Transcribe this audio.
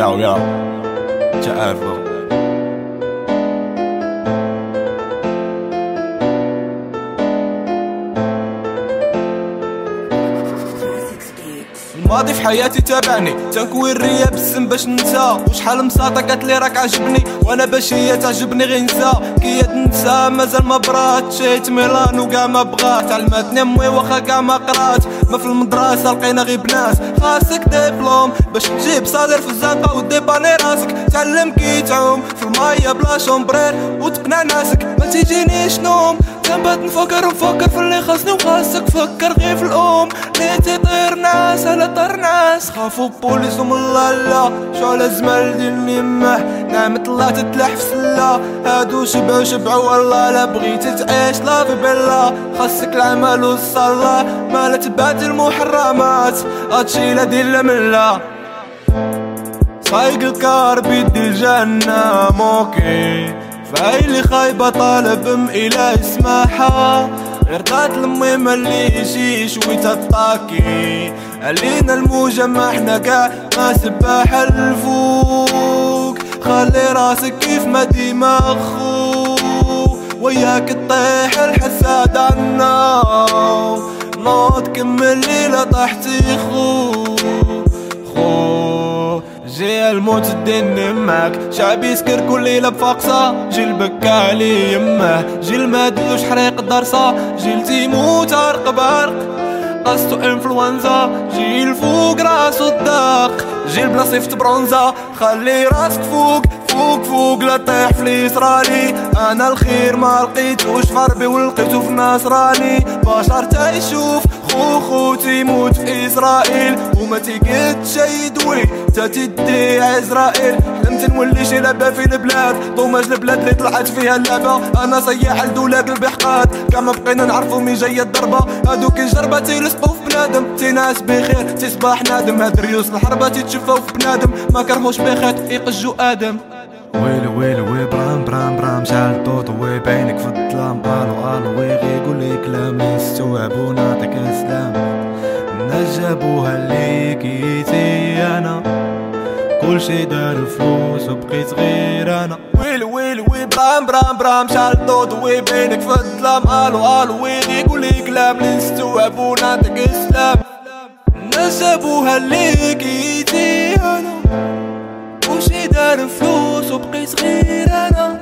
ياو ياو. تعرفوا. الماضي في حياتي تابعني. تنكوي الريا بالسم باش ننسى. وشحال مساطة قالت لي راك عجبني. وأنا باش هي تعجبني غير نسى. كي تنسى مازال ما برات شيت ميلان وكاع ما بغات. علمتني أمي واخا كاع ما قرات. ما في المدرسة لقينا غير بنات خاصك ديبلوم باش تجيب صادر في الزنقة وديباني راسك. تعلم كي تعوم في المايه بلا شومبرير وتقنع ناسك. ما تيجينيش نوم تنبات نفكر نفكر في اللي خاصني وخاصك. فكر غير في الأم. لي تطير ناس؟ على طر ناس خافوا بوليس ومن الله لا. شو زمال ديال يمه نعمة الله تتلح في سلا هادو شبعوا شبعوا والله لا بغيتي تعيش. لا في بلا خاصك العمل والصلاة. ما تبات المحرمات. هادشي لا دير من لا سايق الكار بيدي الجنة. موكي. فاي اللي خايبة طالب إله يسمعها غير طات المهم اللي يجي شوي تطاكي علينا الموجة ما إحنا كاع ما سباح الفوق. خلي راسك كيف ما ديما خو وياك تطيح الحساد عنا. نوض كمل ليلة طحتي خو جي الموت الدين معك شعبي يسكر كل ليلة بفاقصة جي البكا علي يمه. جي المادوش حريق الدرسة جي التيموت عرق برق قصتو إنفلونزا. جي الفوق راسو الداق. جي بلا صيفط برونزا. خلي راسك فوق فوق فوق لا طيح في اليسراني. أنا الخير ما لقيتوش في ربي ولقيتو في نصراني. بشر تيشوف خو خو تيموت في إسرائيل. وما تيقد شي دوي تا تدي عزرائيل حلمت نولي شي لعبة في البلاد. طوماج البلاد اللي طلعت فيها اللعبة. أنا صياح لدولاب البحقات كاع ما بقينا نعرفو مين جاية الضربة. هادوك الجربة تيلصقو في بنادم تيناس بخير تيصباح نادم. هاد ريوس الحربة تيتشفاو في بنادم. ما كرهوش بخيط يقجو آدم. ويلي ويلي وي برام برام برام. شعل طوط وي بعينك في الظلام. ألو ألو وي غي قول لي كلام. يستوعب ونعطيك السلام نجبوها ليكيتي أنا. كل شي دار فلوس وبقيت غير أنا. ويلي ويلي وي برام برام برام. شعل طوط وي بينك في الظلام. ألو ألو وي غي قول لي كلام نستوعب ونعطيك السلام نجبوها ليكيتي أنا وشي دار فلوس وبقيت غير أنا